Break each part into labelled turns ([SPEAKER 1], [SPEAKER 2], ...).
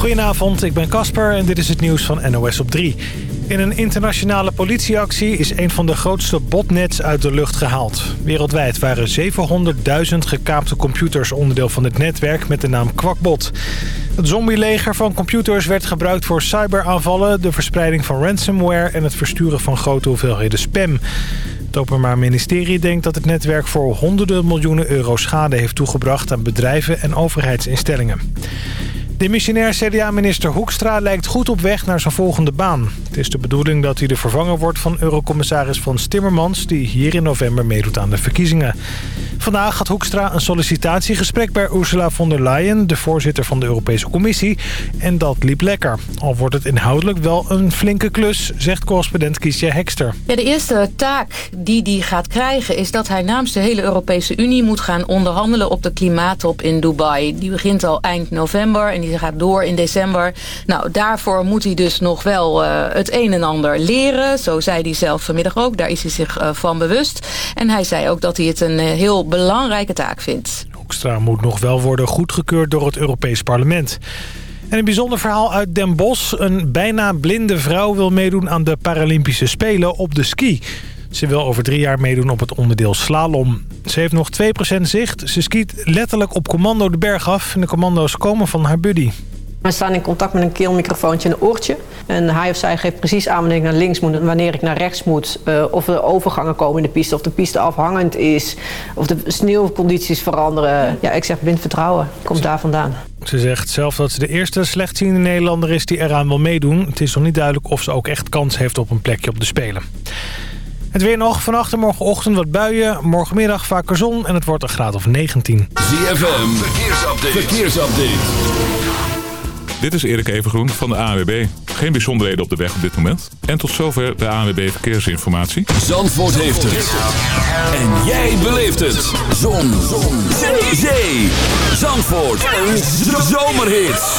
[SPEAKER 1] Goedenavond, ik ben Casper en dit is het nieuws van NOS op 3. In een internationale politieactie is een van de grootste botnets uit de lucht gehaald. Wereldwijd waren 700.000 gekaapte computers onderdeel van het netwerk met de naam Kwakbot. Het zombieleger van computers werd gebruikt voor cyberaanvallen... de verspreiding van ransomware en het versturen van grote hoeveelheden spam. Het Openbaar Ministerie denkt dat het netwerk voor honderden miljoenen euro schade heeft toegebracht... aan bedrijven en overheidsinstellingen. Demissionair CDA-minister Hoekstra lijkt goed op weg naar zijn volgende baan. Het is de bedoeling dat hij de vervanger wordt van eurocommissaris Frans Timmermans... die hier in november meedoet aan de verkiezingen. Vandaag had Hoekstra een sollicitatiegesprek bij Ursula von der Leyen... de voorzitter van de Europese Commissie. En dat liep lekker. Al wordt het inhoudelijk wel een flinke klus, zegt correspondent Kiesje Hekster.
[SPEAKER 2] Ja, de eerste taak die hij gaat krijgen is dat hij namens de hele Europese Unie... moet gaan onderhandelen op de klimaattop in Dubai. Die begint al eind november en die gaat door in december. Nou, daarvoor moet hij dus nog wel uh, het een en ander leren. Zo zei hij zelf vanmiddag ook. Daar is hij zich uh, van bewust. En hij zei ook dat hij het een uh, heel belangrijke taak vindt.
[SPEAKER 1] Hoekstra moet nog wel worden goedgekeurd door het Europees Parlement. En een bijzonder verhaal uit Den Bosch. Een bijna blinde vrouw wil meedoen aan de Paralympische Spelen op de ski. Ze wil over drie jaar meedoen op het onderdeel slalom. Ze heeft nog 2% zicht. Ze skiet letterlijk op commando de berg af. En de commando's komen van haar buddy.
[SPEAKER 3] We staan in contact met een keelmicrofoontje en een oortje. En hij of zij geeft precies aan wanneer ik naar links moet en wanneer ik naar rechts moet. Uh, of er overgangen komen in de piste, of de piste afhangend is. Of de sneeuwcondities veranderen. Ja, ik zeg blind vertrouwen. Komt daar vandaan.
[SPEAKER 1] Ze zegt zelf dat ze de eerste slechtziende Nederlander is die eraan wil meedoen. Het is nog niet duidelijk of ze ook echt kans heeft op een plekje op de Spelen. Het weer nog. Vannacht en morgenochtend wat buien. Morgenmiddag vaker zon en het wordt een graad of 19.
[SPEAKER 4] ZFM. Verkeersupdate. Verkeersupdate.
[SPEAKER 5] Dit is Erik Evengroen van de ANWB. Geen bijzonderheden op de weg op dit moment. En tot zover de ANWB Verkeersinformatie.
[SPEAKER 4] Zandvoort heeft het. En jij beleeft het. Zon. Zon. Zee. Zee. Zandvoort. Een zomerhit.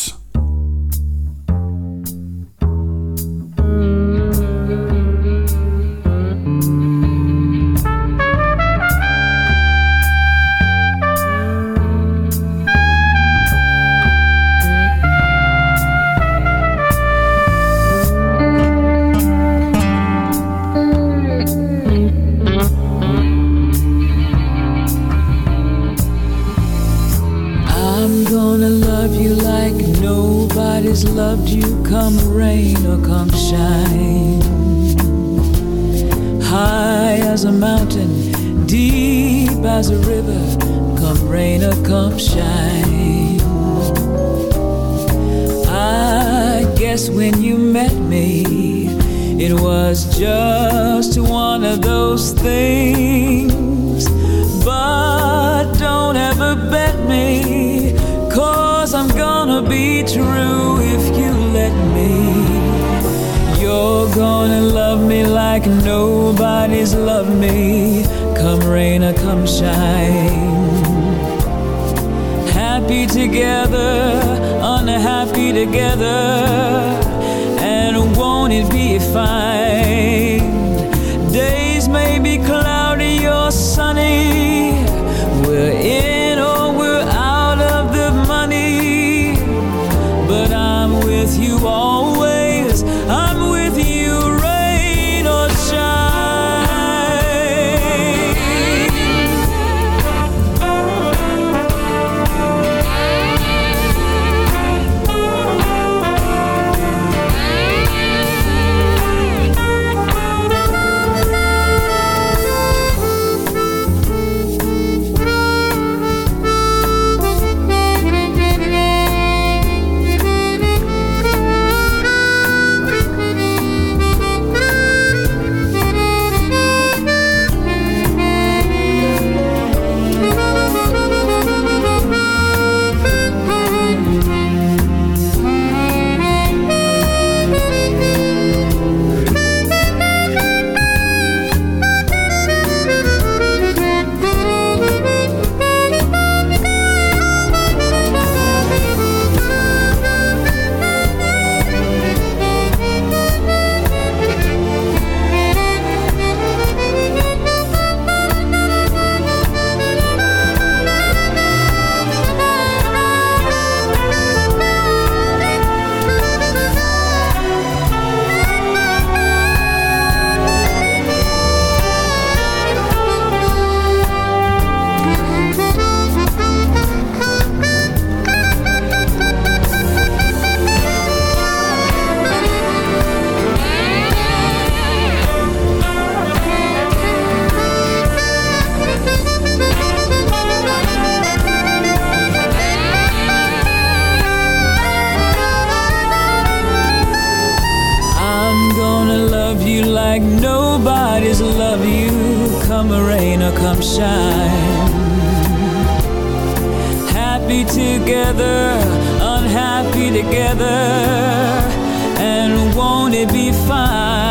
[SPEAKER 6] May be cloudy
[SPEAKER 4] come rain or come shine. Happy together, unhappy together, and won't it be fine?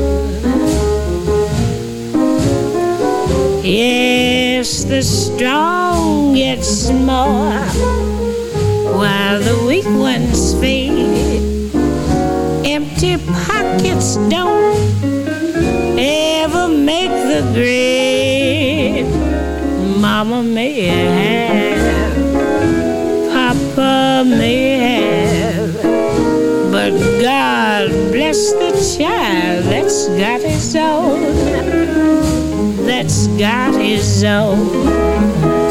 [SPEAKER 7] Yes, the strong get more while the weak ones fade. Empty pockets don't ever make the grade. Mama may have, Papa may have, but God bless the child that's got his own that's got his own.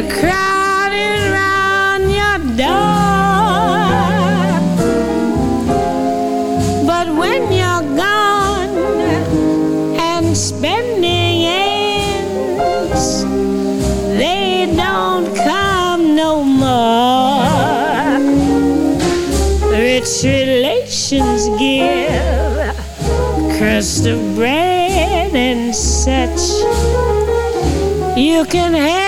[SPEAKER 7] They're crowding round your door. But when you're gone and spending ends, they don't come no more. Rich relations give crust of bread and such. You can have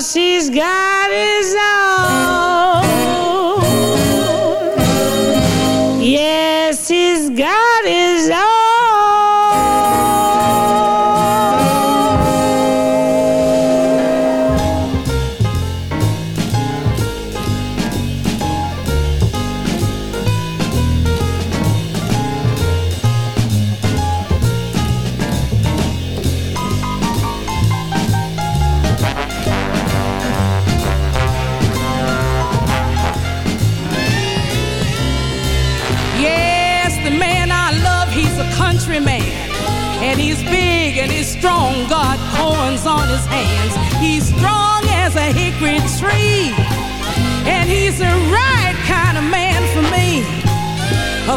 [SPEAKER 7] she's got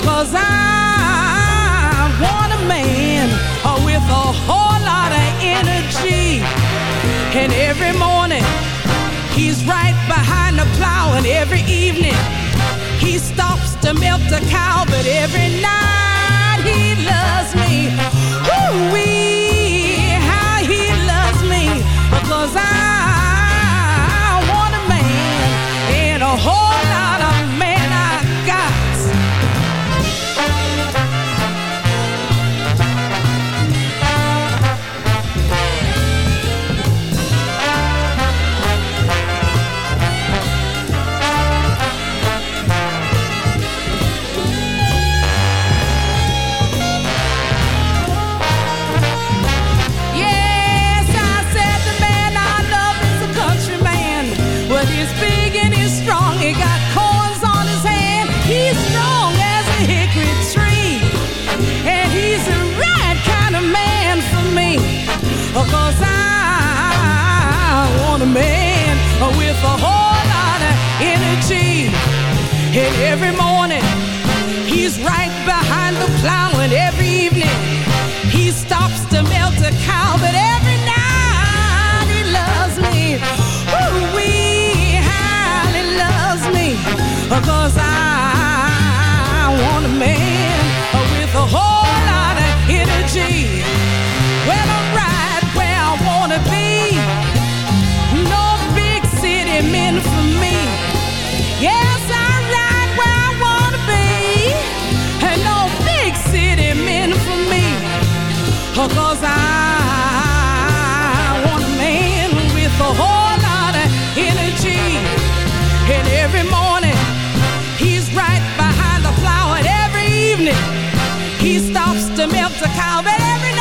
[SPEAKER 8] Cause I want a man uh, with a whole lot of energy. And every morning, he's right behind the plow. And every evening, he stops to milk the cow. But every night, he loves me. Ooh-wee. cause I want a man with a whole lot of energy. And every morning, he's right behind the flower, And every evening, he stops to milk the cow. But every night,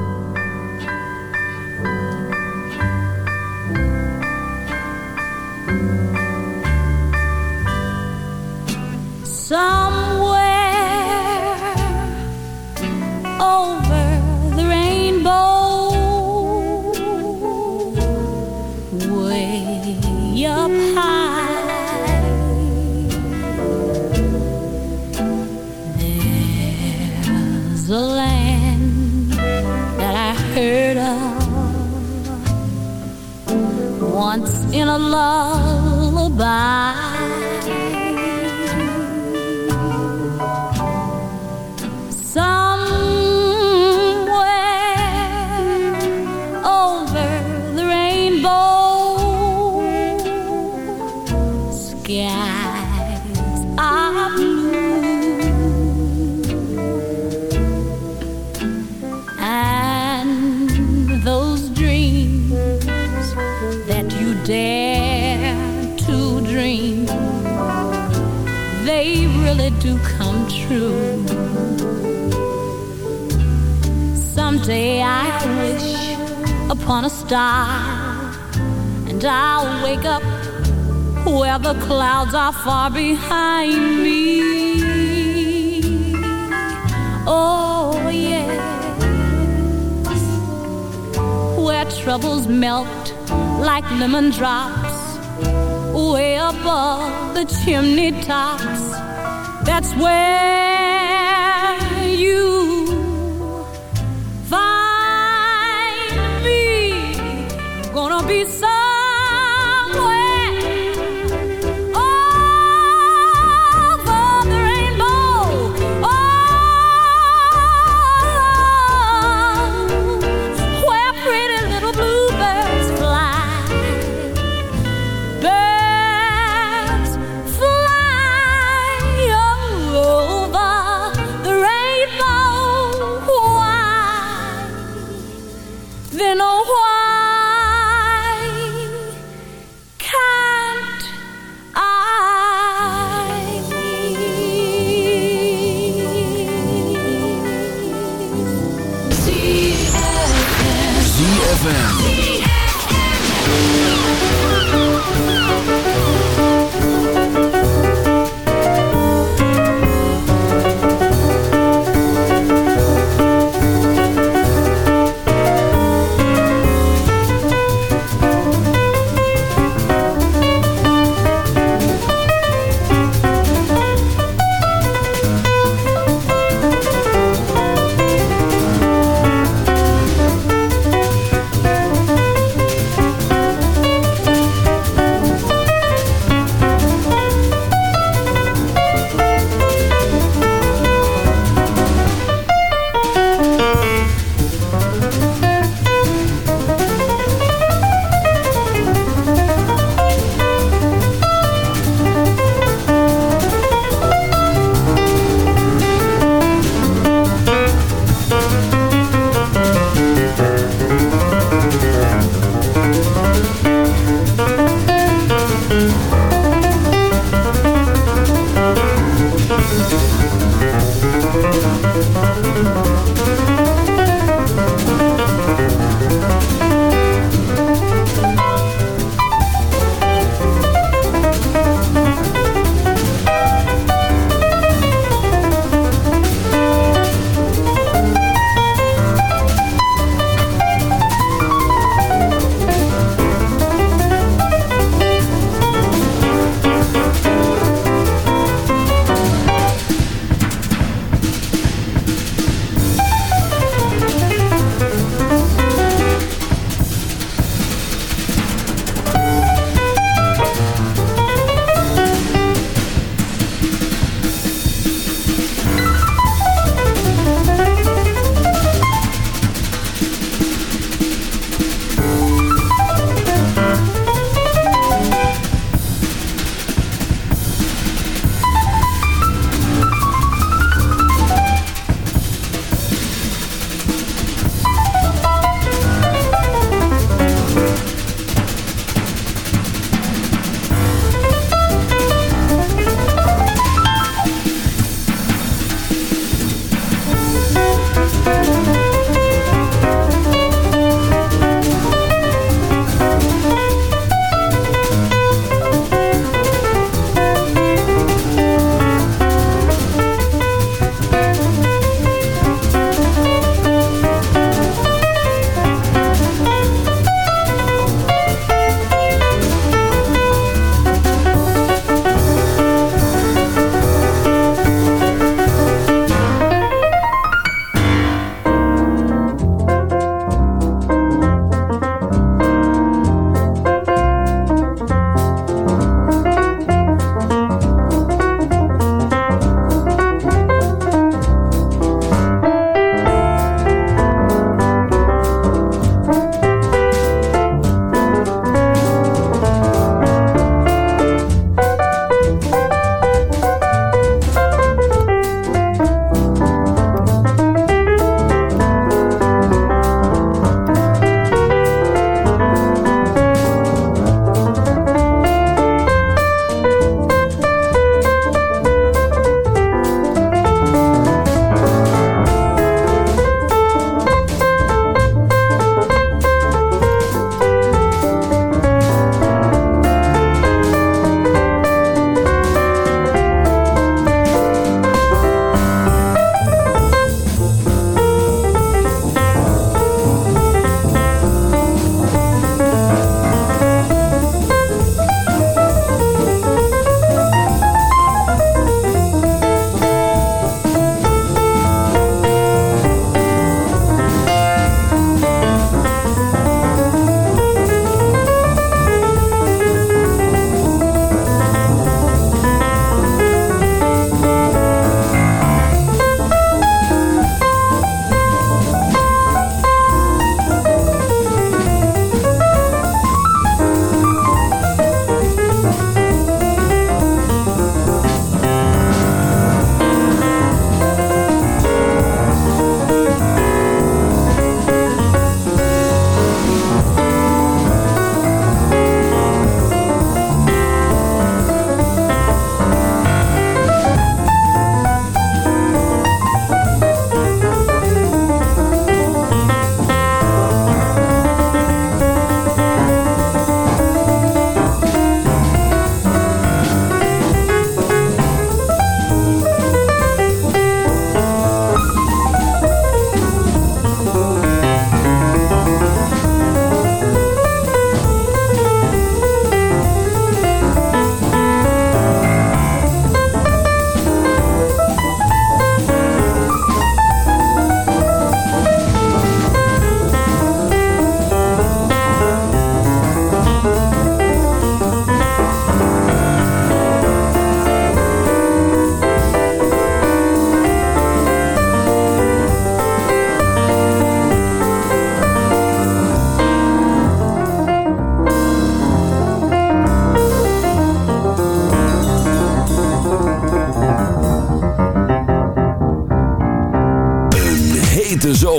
[SPEAKER 9] In a lullaby. True. Someday I wish upon a star, and I'll wake up where the clouds are far behind me. Oh, yes, where troubles melt like lemon drops, way above the chimney tops. That's where you find me. Gonna be somewhere
[SPEAKER 10] ZFM.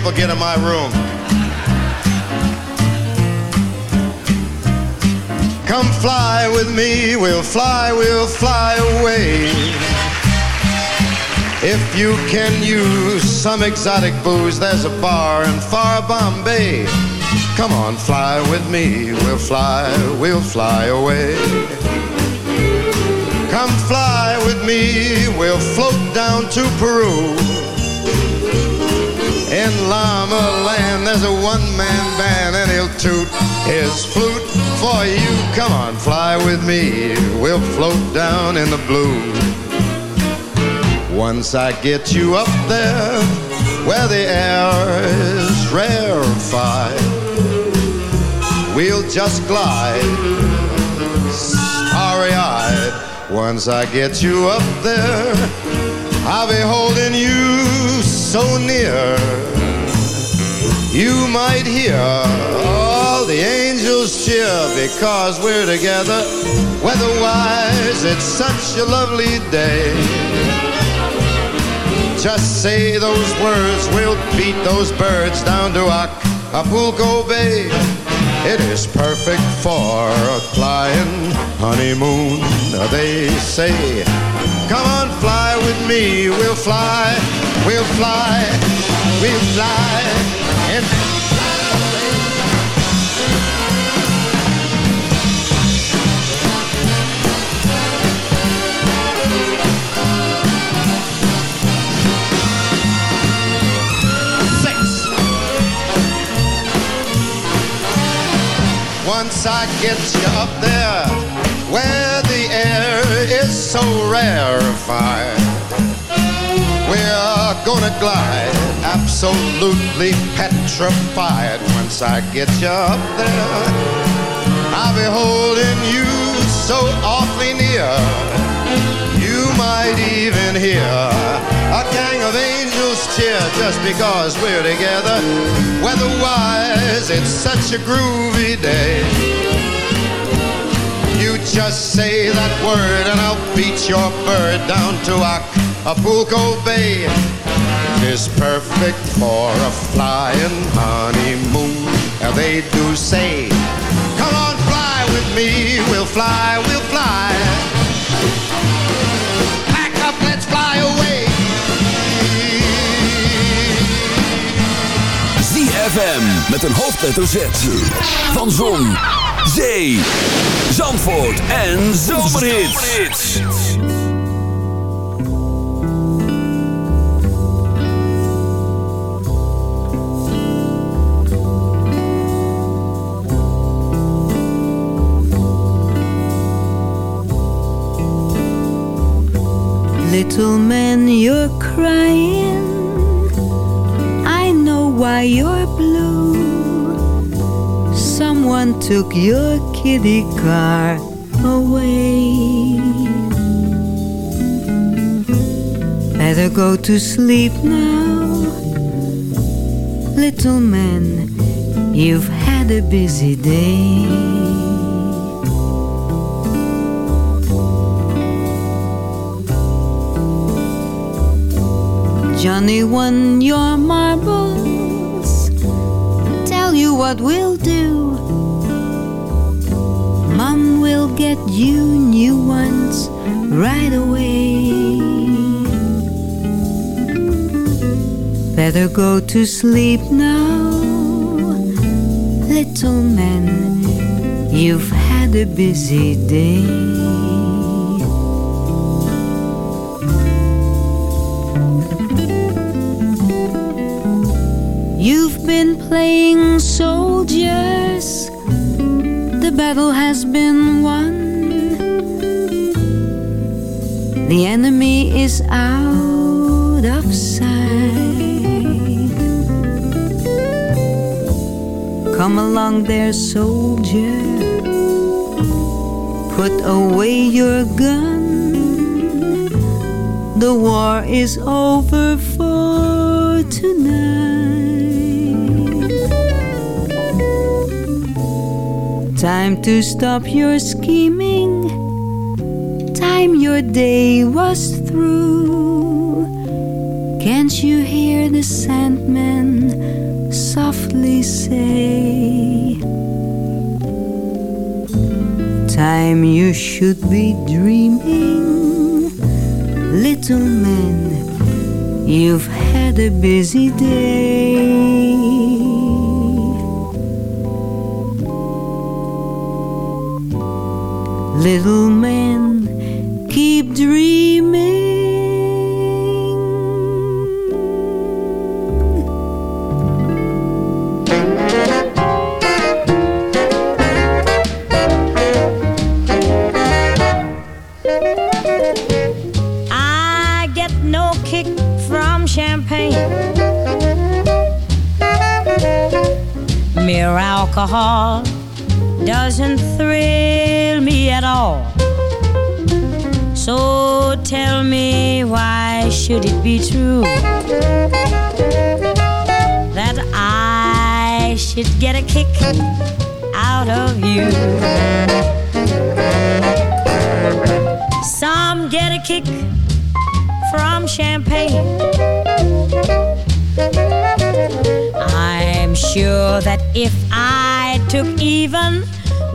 [SPEAKER 11] People get in my room? Come fly with me, we'll fly, we'll fly away. If you can use some exotic booze, there's a bar in far Bombay. Come on, fly with me, we'll fly, we'll fly away. Come fly with me, we'll float down to Peru. In Llama Land, there's a one-man band, and he'll toot his flute for you. Come on, fly with me. We'll float down in the blue. Once I get you up there, where the air is rarefied, we'll just glide, starry-eyed. Once I get you up there, I'll be holding you so near. You might hear all the angels cheer because we're together. Weatherwise, it's such a lovely day. Just say those words, we'll beat those birds down to Acapulco Bay. It is perfect for a flying honeymoon, they say. Come on, fly with me, we'll fly, we'll fly, we'll fly. And. Once I get you up there, so rarefied, we're gonna glide, absolutely petrified. Once I get you up there, I'll be holding you so awfully near. You might even hear a gang of angels cheer just because we're together. Weatherwise, it's such a groovy day. Just say that word and I'll beat your bird down to Acapulco Bay. It is perfect for a flying honeymoon. And they do say, come on, fly with me. We'll fly, we'll fly. Pack up, let's fly away.
[SPEAKER 10] ZFM met een hoofdletter Z. Van Zon, Zee, Zandvoort en Zomerhits.
[SPEAKER 12] Little man, you're crying. I know why you're. Someone took your kitty car away. Better go to sleep now. Little man, you've had a busy day. Johnny won your marbles. Tell you what we'll do get you new ones right away. Better go to sleep now, little man. You've had a busy day. You've been playing soldiers. The battle has been won. The enemy is out of sight. Come along there, soldier. Put away your gun. The war is over for tonight. Time to stop your scheming. Time your day was through. Can't you hear the Sandman softly say? Time you should be dreaming, little man. You've had a busy day. Little man, keep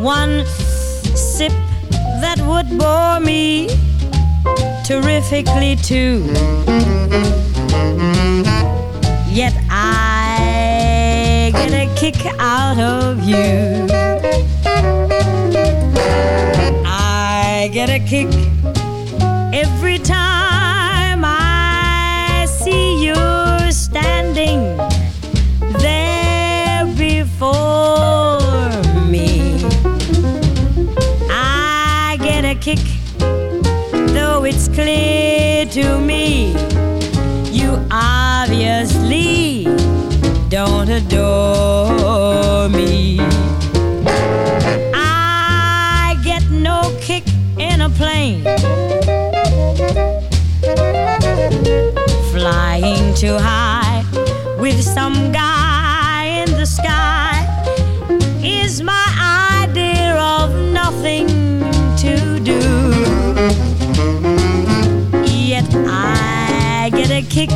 [SPEAKER 9] one sip, that would bore me terrifically too. Yet I get a kick out of you. I get a kick adore me. I get no kick in a plane. Flying too high with some guy in the sky is my idea of nothing to do. Yet I get a kick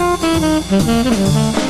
[SPEAKER 13] Thank you.